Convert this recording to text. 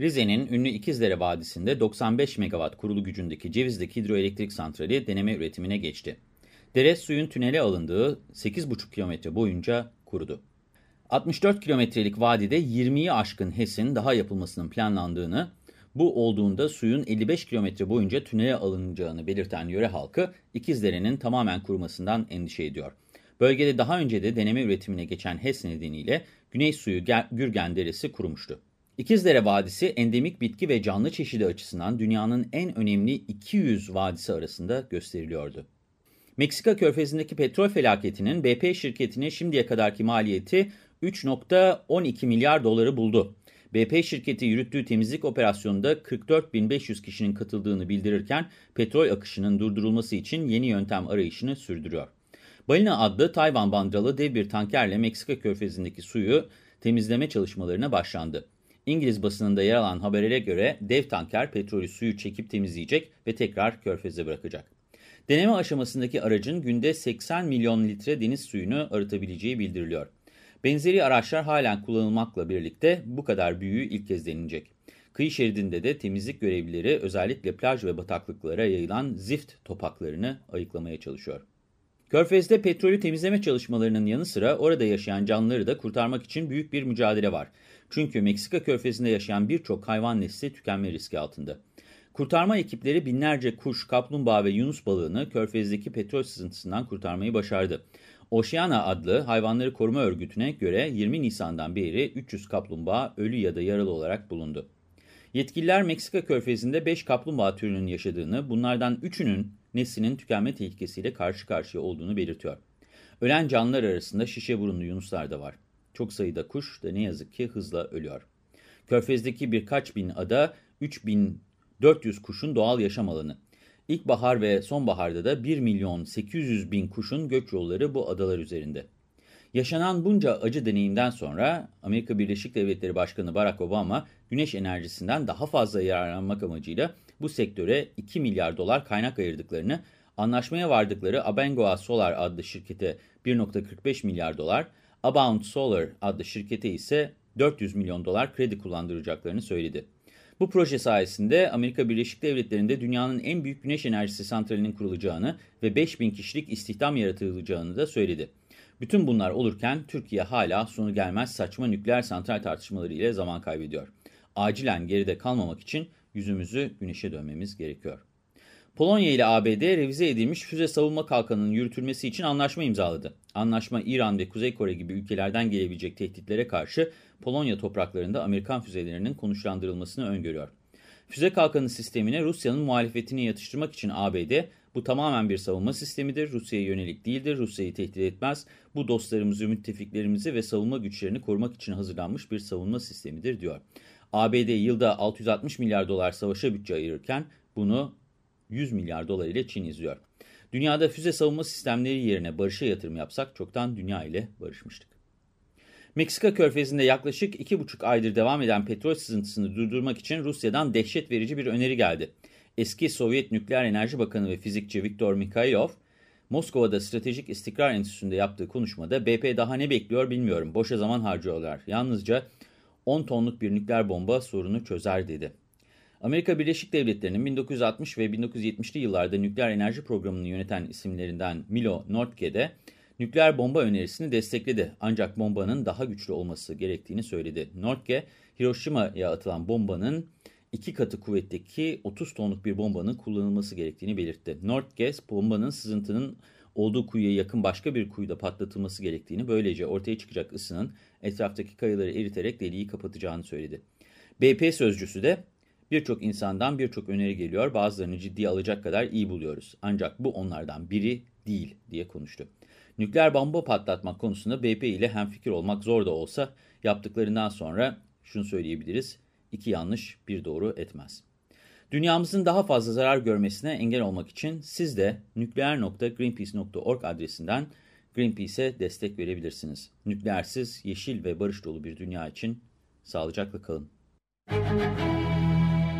Rize'nin ünlü İkizdere Vadisi'nde 95 megawatt kurulu gücündeki Cevizli Hidroelektrik Santrali deneme üretimine geçti. Dere suyun tünele alındığı 8,5 kilometre boyunca kurudu. 64 kilometrelik vadide 20'yi aşkın HES'in daha yapılmasının planlandığını, bu olduğunda suyun 55 kilometre boyunca tünele alınacağını belirten yöre halkı İkizdere'nin tamamen kurumasından endişe ediyor. Bölgede daha önce de deneme üretimine geçen HES nedeniyle Güney Suyu Gürgen Deresi kurumuştu. İkizdere Vadisi endemik bitki ve canlı çeşidi açısından dünyanın en önemli 200 vadisi arasında gösteriliyordu. Meksika körfezindeki petrol felaketinin BP şirketine şimdiye kadarki maliyeti 3.12 milyar doları buldu. BP şirketi yürüttüğü temizlik operasyonunda 44.500 kişinin katıldığını bildirirken petrol akışının durdurulması için yeni yöntem arayışını sürdürüyor. Balina adlı Tayvan bandralı dev bir tankerle Meksika körfezindeki suyu temizleme çalışmalarına başlandı. İngiliz basınında yer alan haberlere göre dev tanker petrolü suyu çekip temizleyecek ve tekrar körfeze bırakacak. Deneme aşamasındaki aracın günde 80 milyon litre deniz suyunu arıtabileceği bildiriliyor. Benzeri araçlar halen kullanılmakla birlikte bu kadar büyüğü ilk kez denilecek. Kıyı şeridinde de temizlik görevlileri özellikle plaj ve bataklıklara yayılan zift topaklarını ayıklamaya çalışıyor. Körfez'de petrolü temizleme çalışmalarının yanı sıra orada yaşayan canlıları da kurtarmak için büyük bir mücadele var. Çünkü Meksika körfezinde yaşayan birçok hayvan nesli tükenme riski altında. Kurtarma ekipleri binlerce kuş, kaplumbağa ve yunus balığını körfezdeki petrol sızıntısından kurtarmayı başardı. Oceana adlı hayvanları koruma örgütüne göre 20 Nisan'dan beri 300 kaplumbağa ölü ya da yaralı olarak bulundu. Yetkililer Meksika körfezinde 5 kaplumbağa türünün yaşadığını, bunlardan 3'ünün neslinin tükenme tehlikesiyle karşı karşıya olduğunu belirtiyor. Ölen canlılar arasında şişe burunlu yunuslar da var. Çok sayıda kuş da ne yazık ki hızla ölüyor. Körfez'deki birkaç bin ada 3400 kuşun doğal yaşam alanı. İlkbahar ve sonbaharda da 1 milyon 800 bin kuşun göç yolları bu adalar üzerinde. Yaşanan bunca acı deneyimden sonra Amerika Birleşik Devletleri Başkanı Barack Obama güneş enerjisinden daha fazla yararlanmak amacıyla bu sektöre 2 milyar dolar kaynak ayırdıklarını, anlaşmaya vardıkları Abengoa Solar adlı şirkete 1.45 milyar dolar, Abound Solar adlı şirkete ise 400 milyon dolar kredi kullandıracaklarını söyledi. Bu proje sayesinde Amerika Birleşik Devletleri'nde dünyanın en büyük güneş enerjisi santralinin kurulacağını ve 5000 kişilik istihdam yaratılacağını da söyledi. Bütün bunlar olurken Türkiye hala sonu gelmez saçma nükleer santral tartışmaları ile zaman kaybediyor. Acilen geride kalmamak için yüzümüzü güneşe dönmemiz gerekiyor. Polonya ile ABD revize edilmiş füze savunma kalkanının yürütülmesi için anlaşma imzaladı. Anlaşma İran ve Kuzey Kore gibi ülkelerden gelebilecek tehditlere karşı Polonya topraklarında Amerikan füzelerinin konuşlandırılmasını öngörüyor. Füze kalkanı sistemine Rusya'nın muhalefetini yatıştırmak için ABD, bu tamamen bir savunma sistemidir, Rusya'ya yönelik değildir, Rusya'yı tehdit etmez, bu dostlarımızı, müttefiklerimizi ve savunma güçlerini korumak için hazırlanmış bir savunma sistemidir diyor. ABD yılda 660 milyar dolar savaşa bütçe ayırırken bunu 100 milyar dolar ile Çin izliyor. Dünyada füze savunma sistemleri yerine barışa yatırım yapsak çoktan dünya ile barışmıştık. Meksika körfezinde yaklaşık 2,5 aydır devam eden petrol sızıntısını durdurmak için Rusya'dan dehşet verici bir öneri geldi. Eski Sovyet Nükleer Enerji Bakanı ve fizikçi Viktor Mikhailov, Moskova'da Stratejik İstikrar Enstitüsü'nde yaptığı konuşmada BP daha ne bekliyor bilmiyorum, boşa zaman harcıyorlar. Yalnızca 10 tonluk bir nükleer bomba sorunu çözer dedi. Amerika Birleşik Devletleri'nin 1960 ve 1970'li yıllarda nükleer enerji programını yöneten isimlerinden Milo Nordke de nükleer bomba önerisini destekledi. Ancak bombanın daha güçlü olması gerektiğini söyledi. Nordke, Hiroşima'ya atılan bombanın iki katı kuvvetteki 30 tonluk bir bombanın kullanılması gerektiğini belirtti. Nordke, bombanın sızıntının olduğu kuyuya yakın başka bir kuyuda patlatılması gerektiğini, böylece ortaya çıkacak ısının etraftaki kayaları eriterek deliği kapatacağını söyledi. BP sözcüsü de Birçok insandan birçok öneri geliyor. Bazılarını ciddiye alacak kadar iyi buluyoruz. Ancak bu onlardan biri değil diye konuştu. Nükleer bomba patlatmak konusunda BP ile hemfikir olmak zor da olsa yaptıklarından sonra şunu söyleyebiliriz. İki yanlış bir doğru etmez. Dünyamızın daha fazla zarar görmesine engel olmak için siz de nükleer.greenpeace.org adresinden Greenpeace'e destek verebilirsiniz. Nükleersiz, yeşil ve barış dolu bir dünya için sağlıcakla kalın.